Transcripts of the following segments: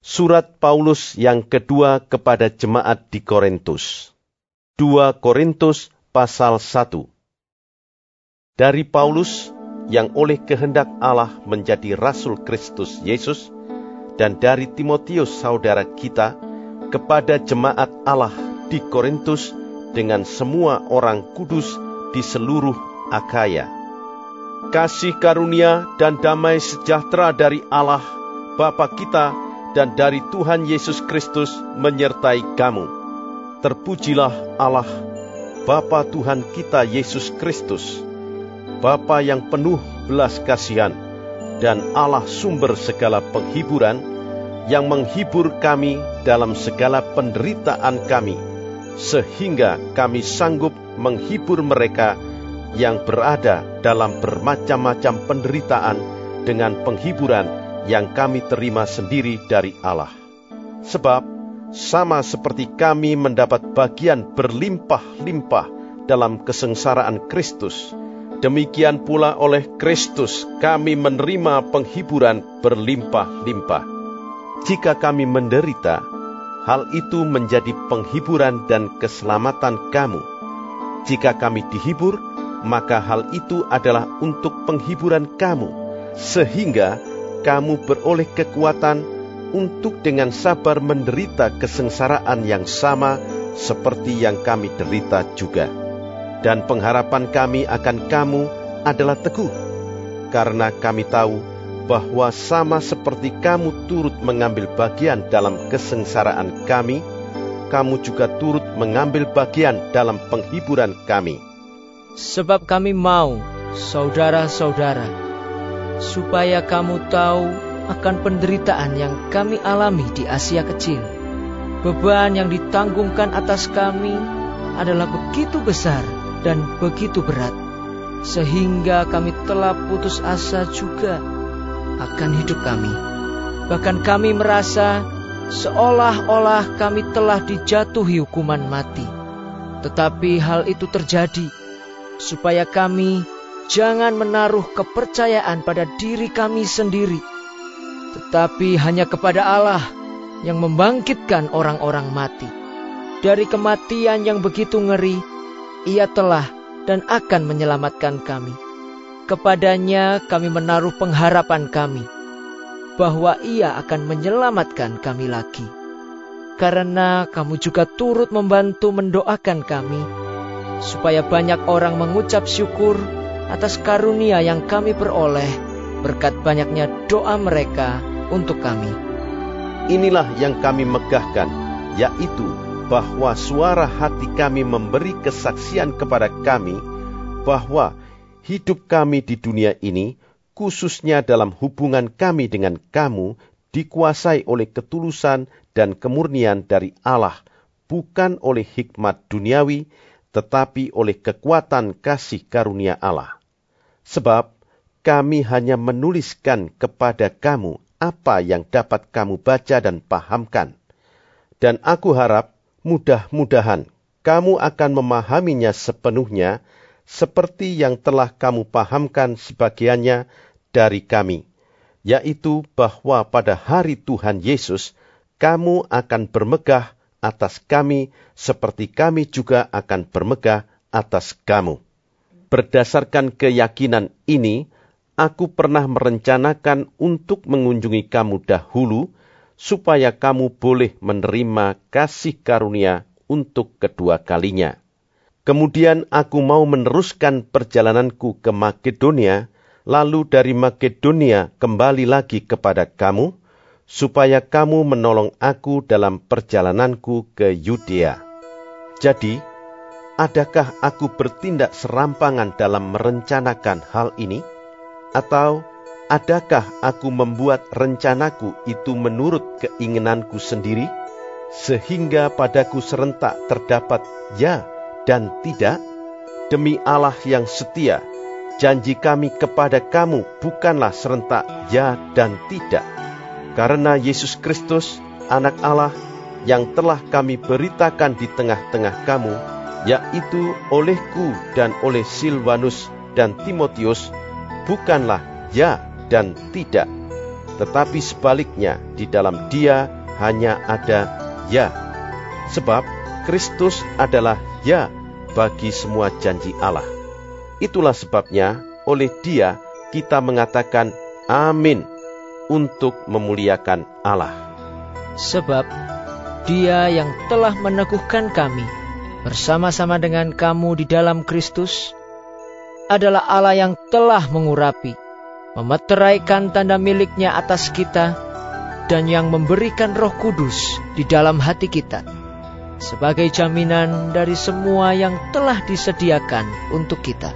Surat Paulus yang kedua kepada jemaat di Korintus. 2 Korintus pasal 1. Dari Paulus yang oleh kehendak Allah menjadi rasul Kristus Yesus dan dari Timotius saudara kita kepada jemaat Allah di Korintus dengan semua orang kudus di seluruh Akaya. Kasih karunia dan damai sejahtera dari Allah Bapa kita dan dari Tuhan Yesus Kristus menyertai kamu. Terpujilah Allah, Bapa Tuhan kita Yesus Kristus, Bapa yang penuh belas kasihan, dan Allah sumber segala penghiburan, yang menghibur kami dalam segala penderitaan kami, sehingga kami sanggup menghibur mereka yang berada dalam bermacam-macam penderitaan dengan penghiburan yang kami terima sendiri dari Allah. Sebab sama seperti kami mendapat bagian berlimpah-limpah dalam kesengsaraan Kristus, demikian pula oleh Kristus kami menerima penghiburan berlimpah-limpah. Jika kami menderita, hal itu menjadi penghiburan dan keselamatan kamu. Jika kami dihibur, maka hal itu adalah untuk penghiburan kamu, sehingga kamu beroleh kekuatan untuk dengan sabar menderita kesengsaraan yang sama seperti yang kami derita juga. Dan pengharapan kami akan kamu adalah teguh, karena kami tahu bahwa sama seperti kamu turut mengambil bagian dalam kesengsaraan kami, kamu juga turut mengambil bagian dalam penghiburan kami. Sebab kami mau, saudara-saudara, supaya kamu tahu akan penderitaan yang kami alami di Asia Kecil. Beban yang ditanggungkan atas kami adalah begitu besar dan begitu berat, sehingga kami telah putus asa juga akan hidup kami. Bahkan kami merasa seolah-olah kami telah dijatuhi hukuman mati. Tetapi hal itu terjadi supaya kami Jangan menaruh kepercayaan pada diri kami sendiri, tetapi hanya kepada Allah yang membangkitkan orang-orang mati. Dari kematian yang begitu ngeri, Ia telah dan akan menyelamatkan kami. Kepadanya kami menaruh pengharapan kami bahwa Ia akan menyelamatkan kami lagi. Karena kamu juga turut membantu mendoakan kami, supaya banyak orang mengucap syukur atas karunia yang kami peroleh berkat banyaknya doa mereka untuk kami. Inilah yang kami megahkan, yaitu bahwa suara hati kami memberi kesaksian kepada kami bahwa hidup kami di dunia ini, khususnya dalam hubungan kami dengan kamu, dikuasai oleh ketulusan dan kemurnian dari Allah, bukan oleh hikmat duniawi, tetapi oleh kekuatan kasih karunia Allah. Sebab kami hanya menuliskan kepada kamu apa yang dapat kamu baca dan pahamkan. Dan aku harap mudah-mudahan kamu akan memahaminya sepenuhnya seperti yang telah kamu pahamkan sebagiannya dari kami, yaitu bahwa pada hari Tuhan Yesus kamu akan bermegah atas kami seperti kami juga akan bermegah atas kamu. Berdasarkan keyakinan ini, aku pernah merencanakan untuk mengunjungi kamu dahulu, supaya kamu boleh menerima kasih karunia untuk kedua kalinya. Kemudian aku mau meneruskan perjalananku ke Makedonia, lalu dari Makedonia kembali lagi kepada kamu, supaya kamu menolong aku dalam perjalananku ke Yudea. Jadi, Adakah aku bertindak serampangan dalam merencanakan hal ini? Atau adakah aku membuat rencanaku itu menurut keinginanku sendiri, sehingga padaku serentak terdapat ya dan tidak? Demi Allah yang setia, janji kami kepada kamu bukanlah serentak ya dan tidak. Karena Yesus Kristus, anak Allah, yang telah kami beritakan di tengah-tengah kamu, yaitu olehku dan oleh Silvanus dan Timotius, bukanlah ya dan tidak, tetapi sebaliknya di dalam Dia hanya ada ya. Sebab Kristus adalah ya bagi semua janji Allah. Itulah sebabnya oleh Dia kita mengatakan amin untuk memuliakan Allah. Sebab Dia yang telah meneguhkan kami bersama-sama dengan kamu di dalam Kristus adalah Allah yang telah mengurapi, memeteraikan tanda miliknya atas kita, dan yang memberikan roh kudus di dalam hati kita, sebagai jaminan dari semua yang telah disediakan untuk kita.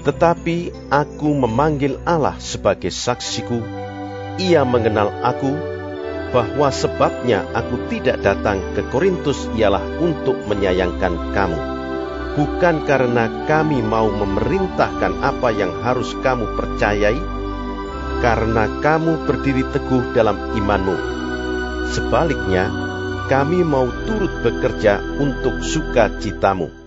Tetapi aku memanggil Allah sebagai saksiku, ia mengenal aku, bahwa sebabnya aku tidak datang ke Korintus ialah untuk menyayangkan kamu bukan karena kami mau memerintahkan apa yang harus kamu percayai, karena kamu berdiri teguh dalam imanmu. Sebaliknya, kami mau turut bekerja untuk sukacitamu.